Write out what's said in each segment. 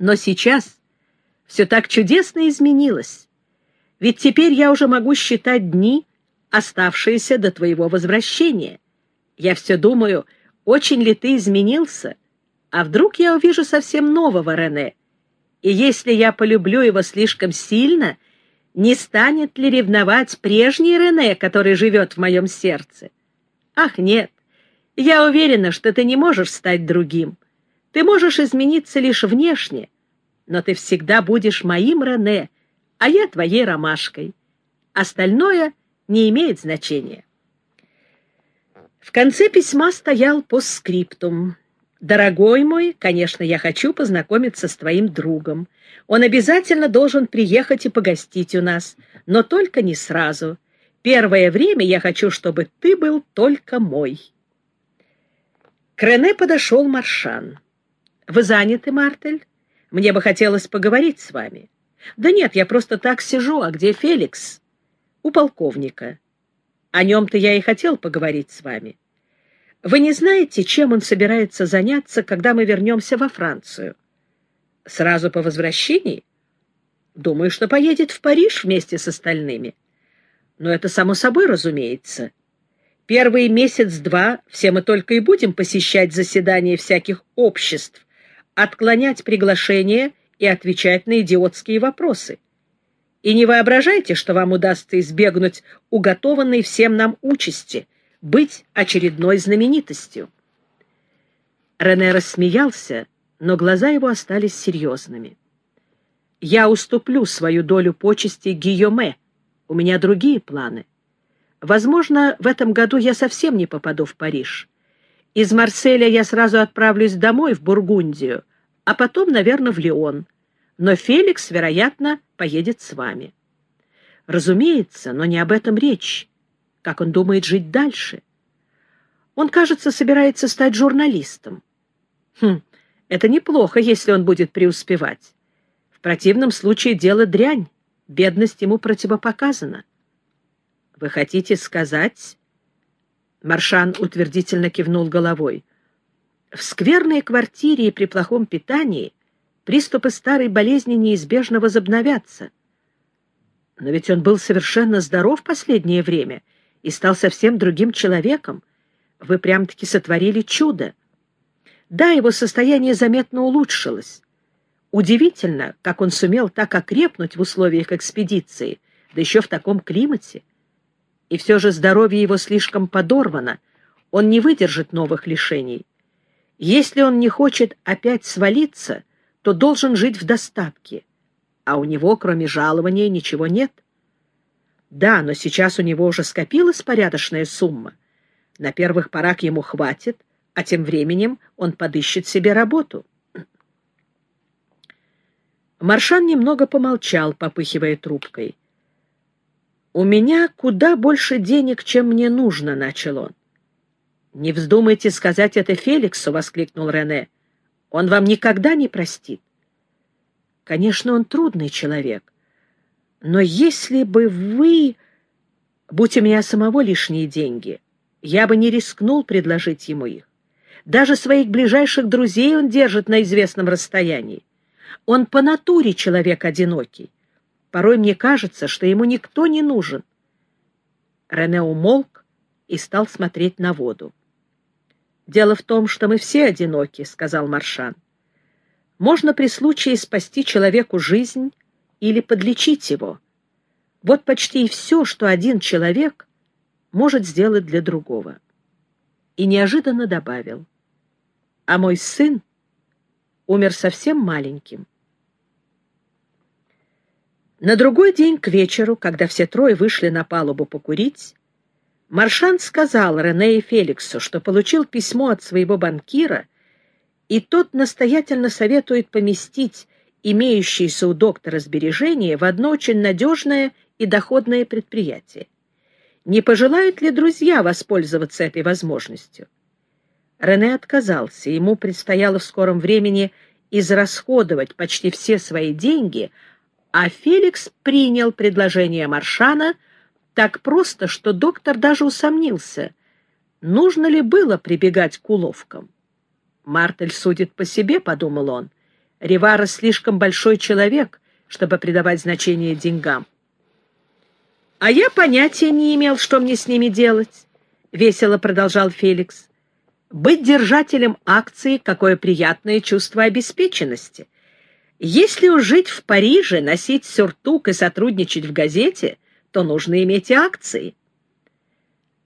Но сейчас все так чудесно изменилось. Ведь теперь я уже могу считать дни, оставшиеся до твоего возвращения. Я все думаю, очень ли ты изменился, а вдруг я увижу совсем нового Рене. И если я полюблю его слишком сильно, не станет ли ревновать прежний Рене, который живет в моем сердце? Ах, нет, я уверена, что ты не можешь стать другим. Ты можешь измениться лишь внешне, но ты всегда будешь моим Рене, а я твоей ромашкой. Остальное не имеет значения. В конце письма стоял постскриптум. «Дорогой мой, конечно, я хочу познакомиться с твоим другом. Он обязательно должен приехать и погостить у нас, но только не сразу. Первое время я хочу, чтобы ты был только мой». К Рене подошел Маршан. «Вы заняты, Мартель? Мне бы хотелось поговорить с вами». «Да нет, я просто так сижу. А где Феликс?» «У полковника. О нем-то я и хотел поговорить с вами. Вы не знаете, чем он собирается заняться, когда мы вернемся во Францию?» «Сразу по возвращении?» «Думаю, что поедет в Париж вместе с остальными». «Но это само собой разумеется». Первый месяц-два все мы только и будем посещать заседания всяких обществ, отклонять приглашения и отвечать на идиотские вопросы. И не воображайте, что вам удастся избегнуть уготованной всем нам участи — быть очередной знаменитостью. Рене рассмеялся, но глаза его остались серьезными. «Я уступлю свою долю почести Гийоме. У меня другие планы. Возможно, в этом году я совсем не попаду в Париж. Из Марселя я сразу отправлюсь домой, в Бургундию, а потом, наверное, в Лион. Но Феликс, вероятно, поедет с вами. Разумеется, но не об этом речь. Как он думает жить дальше? Он, кажется, собирается стать журналистом. Хм, это неплохо, если он будет преуспевать. В противном случае дело дрянь, бедность ему противопоказана. Вы хотите сказать? Маршан утвердительно кивнул головой. В скверной квартире и при плохом питании приступы старой болезни неизбежно возобновятся. Но ведь он был совершенно здоров последнее время и стал совсем другим человеком. Вы прям-таки сотворили чудо. Да, его состояние заметно улучшилось. Удивительно, как он сумел так окрепнуть в условиях экспедиции, да еще в таком климате и все же здоровье его слишком подорвано, он не выдержит новых лишений. Если он не хочет опять свалиться, то должен жить в достатке, а у него, кроме жалования, ничего нет. Да, но сейчас у него уже скопилась порядочная сумма. На первых порах ему хватит, а тем временем он подыщет себе работу. Маршан немного помолчал, попыхивая трубкой. «У меня куда больше денег, чем мне нужно», — начал он. «Не вздумайте сказать это Феликсу», — воскликнул Рене. «Он вам никогда не простит». «Конечно, он трудный человек. Но если бы вы... Будь у меня самого лишние деньги, я бы не рискнул предложить ему их. Даже своих ближайших друзей он держит на известном расстоянии. Он по натуре человек одинокий. Порой мне кажется, что ему никто не нужен. Рене умолк и стал смотреть на воду. «Дело в том, что мы все одиноки», — сказал Маршан. «Можно при случае спасти человеку жизнь или подлечить его. Вот почти и все, что один человек может сделать для другого». И неожиданно добавил. «А мой сын умер совсем маленьким. На другой день к вечеру, когда все трое вышли на палубу покурить, Маршан сказал Рене и Феликсу, что получил письмо от своего банкира, и тот настоятельно советует поместить имеющиеся у доктора сбережения в одно очень надежное и доходное предприятие. Не пожелают ли друзья воспользоваться этой возможностью? Рене отказался, ему предстояло в скором времени израсходовать почти все свои деньги – а Феликс принял предложение Маршана так просто, что доктор даже усомнился, нужно ли было прибегать к уловкам. «Мартель судит по себе», — подумал он, Ривара слишком большой человек, чтобы придавать значение деньгам. «А я понятия не имел, что мне с ними делать», — весело продолжал Феликс. «Быть держателем акции — какое приятное чувство обеспеченности. Если уж жить в Париже, носить сюртук и сотрудничать в газете, то нужно иметь и акции».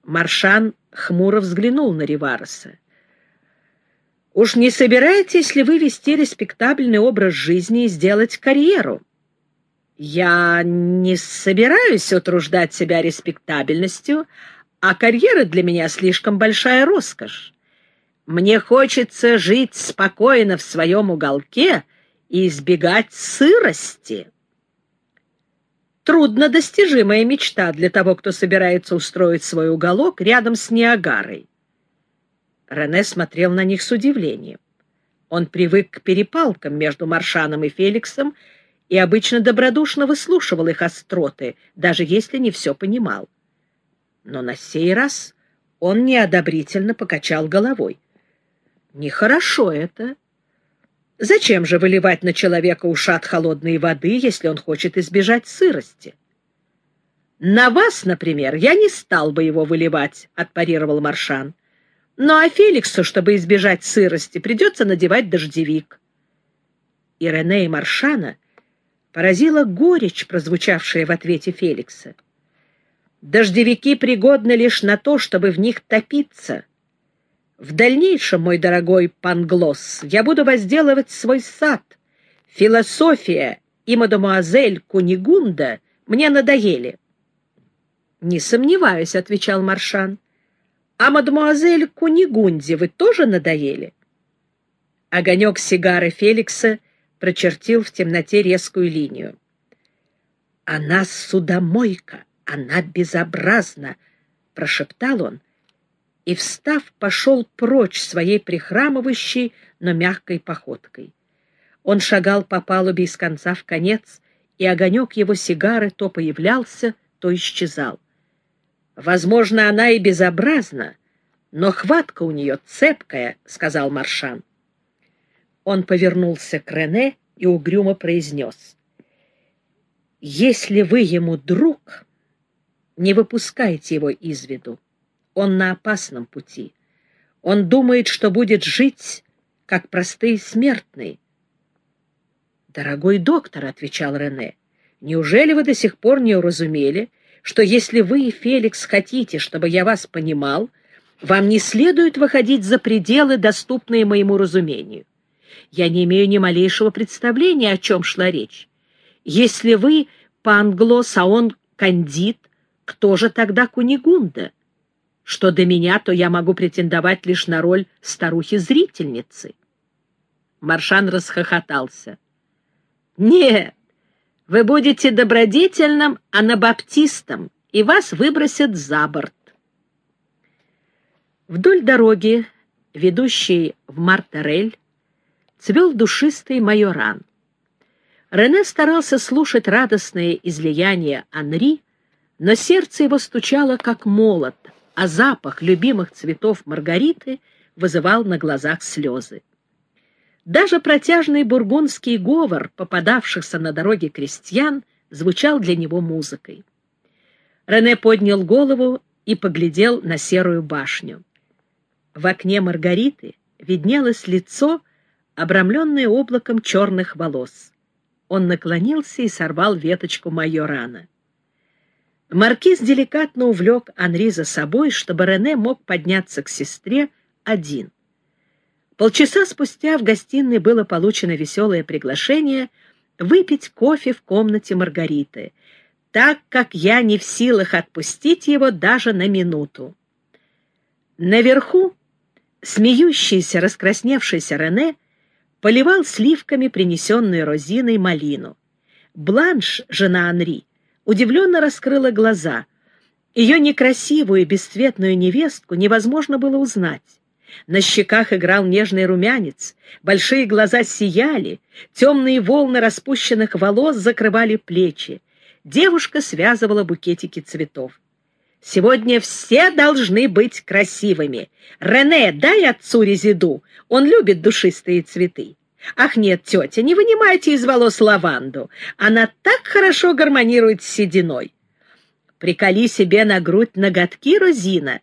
Маршан хмуро взглянул на Ривареса. «Уж не собираетесь ли вы вести респектабельный образ жизни и сделать карьеру?» «Я не собираюсь утруждать себя респектабельностью, а карьера для меня слишком большая роскошь. Мне хочется жить спокойно в своем уголке и избегать сырости». Труднодостижимая мечта для того, кто собирается устроить свой уголок рядом с Ниагарой. Рене смотрел на них с удивлением. Он привык к перепалкам между Маршаном и Феликсом и обычно добродушно выслушивал их остроты, даже если не все понимал. Но на сей раз он неодобрительно покачал головой. «Нехорошо это. Зачем же выливать на человека ушат холодной воды, если он хочет избежать сырости? На вас, например, я не стал бы его выливать, отпарировал Маршан. Ну а Феликсу, чтобы избежать сырости, придется надевать дождевик. И Рене и Маршана поразила горечь, прозвучавшая в ответе Феликса. Дождевики пригодны лишь на то, чтобы в них топиться — в дальнейшем, мой дорогой Панглос, я буду возделывать свой сад. Философия и мадемуазель Кунигунда мне надоели. — Не сомневаюсь, — отвечал Маршан. — А мадемуазель Кунигунде вы тоже надоели? Огонек сигары Феликса прочертил в темноте резкую линию. — Она судомойка, она безобразна, — прошептал он и, встав, пошел прочь своей прихрамывающей, но мягкой походкой. Он шагал по палубе из конца в конец, и огонек его сигары то появлялся, то исчезал. «Возможно, она и безобразна, но хватка у нее цепкая», — сказал Маршан. Он повернулся к Рене и угрюмо произнес. «Если вы ему друг, не выпускайте его из виду. Он на опасном пути. Он думает, что будет жить, как простые смертные. «Дорогой доктор», — отвечал Рене, — «неужели вы до сих пор не уразумели, что если вы и Феликс хотите, чтобы я вас понимал, вам не следует выходить за пределы, доступные моему разумению? Я не имею ни малейшего представления, о чем шла речь. Если вы панглос, а он кандид, кто же тогда Кунигунда?» Что до меня, то я могу претендовать лишь на роль старухи-зрительницы. Маршан расхохотался. «Нет, вы будете добродетельным анабаптистом, и вас выбросят за борт». Вдоль дороги, ведущей в Мартерель, цвел душистый майоран. Рене старался слушать радостные излияния Анри, но сердце его стучало, как молот, а запах любимых цветов Маргариты вызывал на глазах слезы. Даже протяжный бургундский говор попадавшихся на дороге крестьян звучал для него музыкой. Рене поднял голову и поглядел на серую башню. В окне Маргариты виднелось лицо, обрамленное облаком черных волос. Он наклонился и сорвал веточку майорана. Маркиз деликатно увлек Анри за собой, чтобы Рене мог подняться к сестре один. Полчаса спустя в гостиной было получено веселое приглашение выпить кофе в комнате Маргариты, так как я не в силах отпустить его даже на минуту. Наверху смеющийся, раскрасневшийся Рене поливал сливками принесенную Розиной малину. Бланш, жена Анри, удивленно раскрыла глаза. Ее некрасивую бесцветную невестку невозможно было узнать. На щеках играл нежный румянец, большие глаза сияли, темные волны распущенных волос закрывали плечи. Девушка связывала букетики цветов. «Сегодня все должны быть красивыми. Рене, дай отцу резиду, он любит душистые цветы. Ах нет, тетя, не вынимайте из волос лаванду. Она так хорошо гармонирует с сединой. Приколи себе на грудь ноготки, Розина,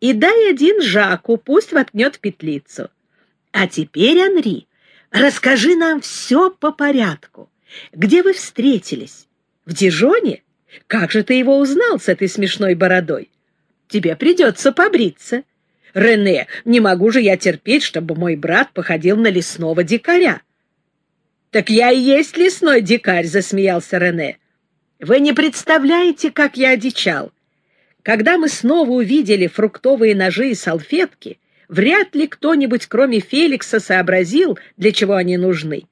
и дай один Жаку, пусть воткнет петлицу. А теперь, Анри, расскажи нам все по порядку. Где вы встретились? В Дижоне? Как же ты его узнал с этой смешной бородой? Тебе придется побриться. Рене, не могу же я терпеть, чтобы мой брат походил на лесного дикаря. Так я и есть лесной дикарь, засмеялся Рене. Вы не представляете, как я одичал. Когда мы снова увидели фруктовые ножи и салфетки, вряд ли кто-нибудь, кроме Феликса, сообразил, для чего они нужны.